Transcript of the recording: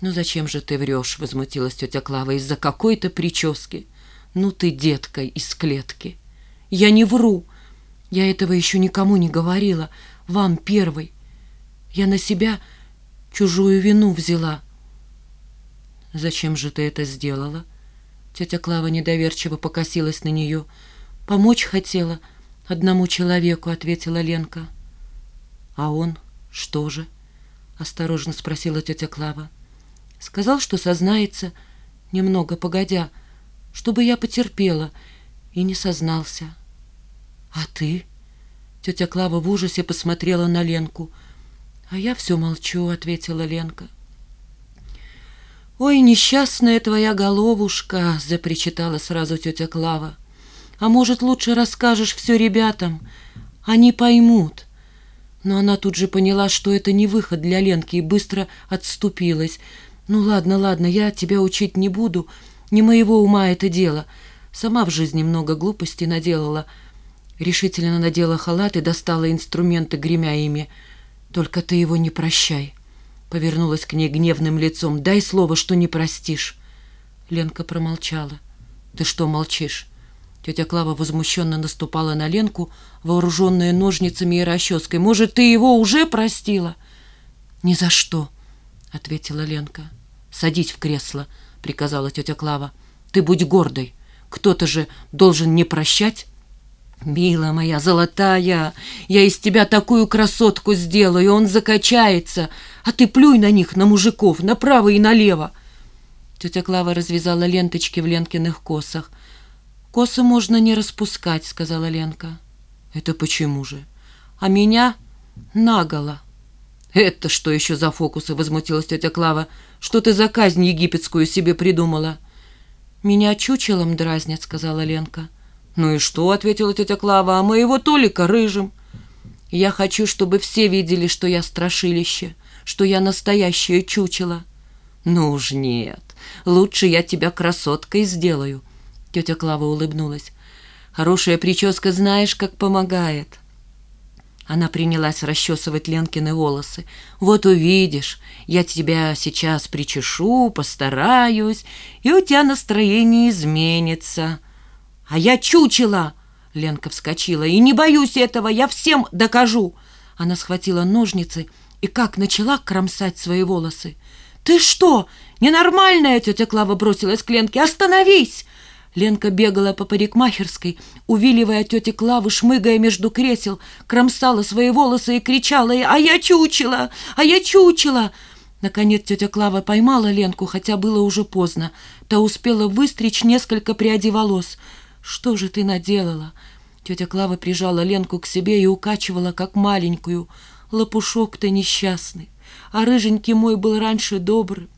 «Ну зачем же ты врешь?» — возмутилась тетя Клава. «Из-за какой-то прически. Ну ты, детка, из клетки». «Я не вру. Я этого еще никому не говорила. Вам первой. Я на себя чужую вину взяла». «Зачем же ты это сделала?» Тетя Клава недоверчиво покосилась на нее. «Помочь хотела одному человеку», — ответила Ленка. «А он что же?» — осторожно спросила тетя Клава. Сказал, что сознается, немного погодя, чтобы я потерпела, и не сознался. «А ты?» — тетя Клава в ужасе посмотрела на Ленку. «А я все молчу», — ответила Ленка. «Ой, несчастная твоя головушка!» — запричитала сразу тетя Клава. «А может, лучше расскажешь все ребятам? Они поймут». Но она тут же поняла, что это не выход для Ленки, и быстро отступилась. «Ну ладно, ладно, я тебя учить не буду. Не моего ума это дело. Сама в жизни много глупостей наделала». Решительно надела халат и достала инструменты, гремя ими. «Только ты его не прощай». Повернулась к ней гневным лицом. «Дай слово, что не простишь». Ленка промолчала. «Ты что молчишь?» Тетя Клава возмущенно наступала на Ленку, вооруженная ножницами и расческой. «Может, ты его уже простила?» «Ни за что», — ответила Ленка. «Садись в кресло», — приказала тетя Клава. «Ты будь гордой. Кто-то же должен не прощать». «Мила моя, золотая, я из тебя такую красотку сделаю, он закачается, а ты плюй на них, на мужиков, направо и налево». Тетя Клава развязала ленточки в Ленкиных косах. «Косы можно не распускать», — сказала Ленка. «Это почему же? А меня наголо». «Это что еще за фокусы?» — возмутилась тетя Клава. «Что ты за казнь египетскую себе придумала?» «Меня чучелом дразнят», — сказала Ленка. «Ну и что?» — ответила тетя Клава. «А моего Толика рыжим». «Я хочу, чтобы все видели, что я страшилище, что я настоящее чучело». «Ну уж нет, лучше я тебя красоткой сделаю», Тетя Клава улыбнулась. «Хорошая прическа знаешь, как помогает». Она принялась расчесывать Ленкины волосы. «Вот увидишь, я тебя сейчас причешу, постараюсь, и у тебя настроение изменится». «А я чучела!» — Ленка вскочила. «И не боюсь этого, я всем докажу!» Она схватила ножницы и как начала кромсать свои волосы. «Ты что, ненормальная?» — тетя Клава бросилась к Ленке. «Остановись!» Ленка бегала по парикмахерской, увиливая тети Клавы, шмыгая между кресел, кромсала свои волосы и кричала «А я чучела! А я чучела!» Наконец тетя Клава поймала Ленку, хотя было уже поздно. Та успела выстричь несколько прядей волос. «Что же ты наделала?» Тетя Клава прижала Ленку к себе и укачивала, как маленькую. «Лопушок ты несчастный, а рыженький мой был раньше добрый.